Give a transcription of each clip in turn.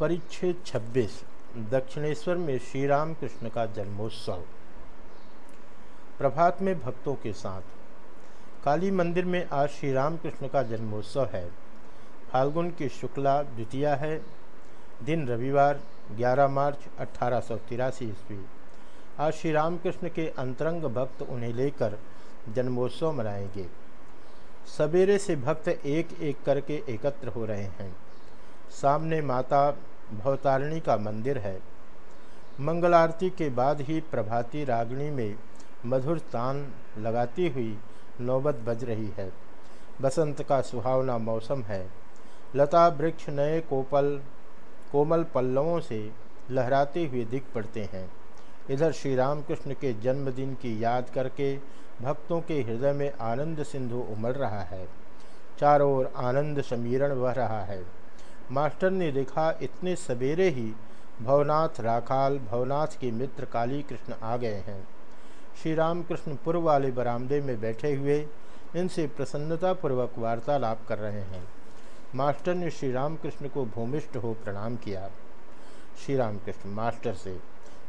परिच्छेद 26 दक्षिणेश्वर में श्री राम कृष्ण का जन्मोत्सव। प्रभात में भक्तों के साथ। काली मंदिर में आज श्री राम कृष्ण का जन्मोत्सव है। फाल्गुन की शुक्ला द्वितीया है। दिन रविवार 11 मार्च अट्ठारह ईस्वी। आज श्री रामकृष्ण के अंतरंग भक्त उन्हें लेकर जन्मोत्सव मनाएँगे। सवेरे से भक्त एक एक करके एकत्र हो रहे हैं। सामने माता भवतारिणी का मंदिर है। मंगल आरती के बाद ही प्रभाती रागणी में मधुर तान लगाती हुई नौबत बज रही है। बसंत का सुहावना मौसम है। लता वृक्ष नए कोपल, कोमल पल्लवों से लहराते हुए दिख पड़ते हैं। इधर श्री रामकृष्ण के जन्मदिन की याद करके भक्तों के हृदय में आनंद सिंधु उमड़ रहा है। चारों ओर आनंद समीरण बह रहा है। मास्टर ने देखा, इतने सवेरे ही भवनाथ राखाल, भवनाथ के मित्र काली कृष्ण आ गए हैं। श्री राम कृष्ण पूर्व वाले बरामदे में बैठे हुए, इनसे प्रसन्नतापूर्वक वार्तालाप कर रहे हैं। मास्टर ने श्री राम कृष्ण को भूमिष्ठ हो प्रणाम किया। श्री राम कृष्ण मास्टर से,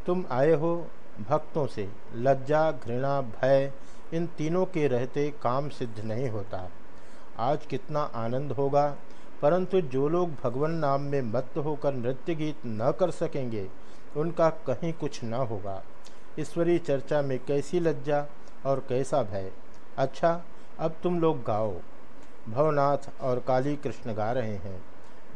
तुम आए हो भक्तों से। लज्जा, घृणा, भय, इन तीनों के रहते काम सिद्ध नहीं होता। आज कितना आनंद होगा परंतु जो लोग भगवान नाम में मत्त होकर नृत्य गीत न कर सकेंगे, उनका कहीं कुछ न होगा। ईश्वरीय चर्चा में कैसी लज्जा और कैसा भय। अच्छा अब तुम लोग गाओ। भवनाथ और काली कृष्ण गा रहे हैं।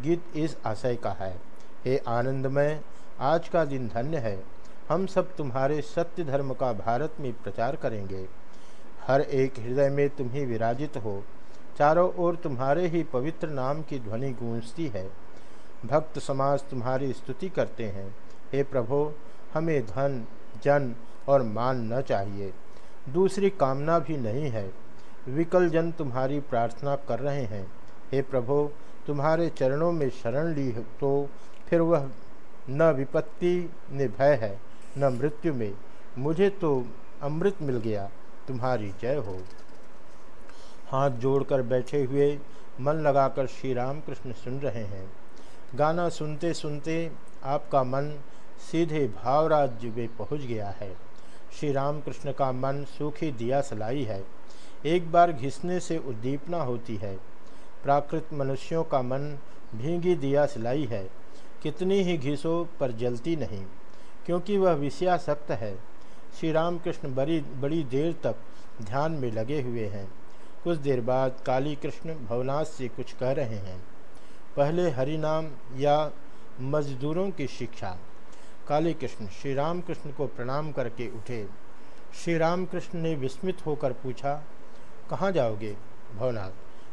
गीत इस आशय का है। हे आनंदमय, आज का दिन धन्य है। हम सब तुम्हारे सत्य धर्म का भारत में प्रचार करेंगे। हर एक हृदय में तुम्ही विराजित हो। चारों ओर तुम्हारे ही पवित्र नाम की ध्वनि गूंजती है। भक्त समाज तुम्हारी स्तुति करते हैं। हे प्रभो, हमें धन, जन और मान न चाहिए। दूसरी कामना भी नहीं है। विकल जन तुम्हारी प्रार्थना कर रहे हैं। हे प्रभो, तुम्हारे चरणों में शरण ली तो फिर वह न विपत्ति, ने भय है, न मृत्यु में। मुझे तो अमृत मिल गया। तुम्हारी जय हो। हाथ जोड़कर बैठे हुए मन लगाकर श्री राम कृष्ण सुन रहे हैं। गाना सुनते सुनते आपका मन सीधे भावराज्य में पहुँच गया है। श्री राम कृष्ण का मन सूखी दिया सलाई है। एक बार घिसने से उद्दीपना होती है। प्राकृत मनुष्यों का मन भींगी दिया सिलाई है। कितनी ही घिसो पर जलती नहीं, क्योंकि वह विषयासक्त है। श्री राम कृष्ण बड़ी बड़ी देर तक ध्यान में लगे हुए हैं। कुछ देर बाद काली कृष्ण भवनाथ से कुछ कह रहे हैं। पहले हरि नाम या मजदूरों की शिक्षा। काली कृष्ण श्री राम कृष्ण को प्रणाम करके उठे। श्री राम कृष्ण ने विस्मित होकर पूछा, कहाँ जाओगे भवनाथ?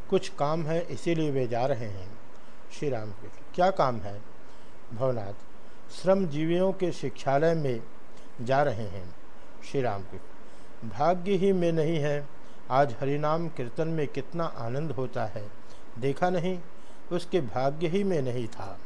कुछ काम है, इसीलिए वे जा रहे हैं। श्री राम कृष्ण क्या काम है? भवनाथ, श्रमजीवियों के शिक्षालय में जा रहे हैं। श्री राम कृष्ण भाग्य ही में नहीं है। आज हरिनाम कीर्तन में कितना आनंद होता है। देखा नहीं, उसके भाग्य ही में नहीं था।